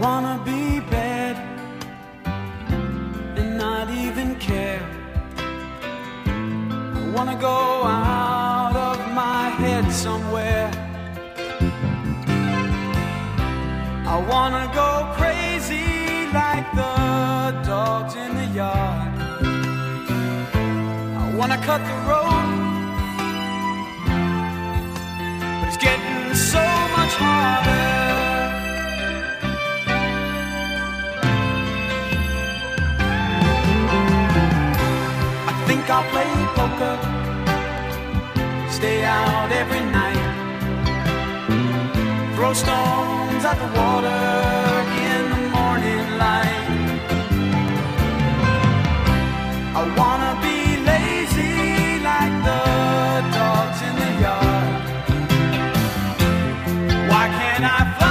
wanna be bad and not even care. I wanna go out of my head somewhere. I wanna go crazy like the dogs in the yard. I wanna cut the road, I'll play poker. Stay out every night. Throw stones at the water in the morning light. I wanna be lazy like the dogs in the yard. Why can't I fly?